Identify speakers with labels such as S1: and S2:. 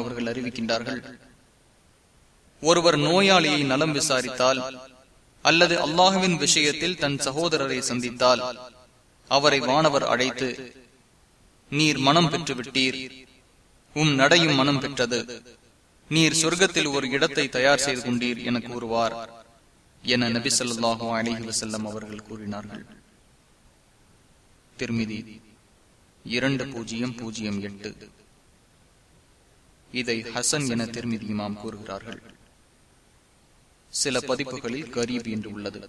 S1: அவர்கள் அறிவிக்கின்றார்கள் ஒருவர் நோயாளியை நலம் விசாரித்தால் அல்லது அல்லாஹுவின் விஷயத்தில் தன் சகோதரரை சந்தித்தால் அவரை வானவர் அழைத்து நீர் மனம் பெற்று விட்டீர் உம் நடையும் மனம் பெற்றது நீர் சொர்க்கத்தில் ஒரு இடத்தை தயார் செய்து கொண்டீர் என கூறுவார் என நபி சொல்லாஹு அலிஹி வசல்லம் அவர்கள் கூறினார்கள். திருமிதி இரண்டு பூஜ்ஜியம் பூஜ்ஜியம் எட்டு. இதை ஹசன் என திருமிதியுமாம் கூறுகிறார்கள். சில பதிப்புகளில் கரீப் என்று உள்ளது.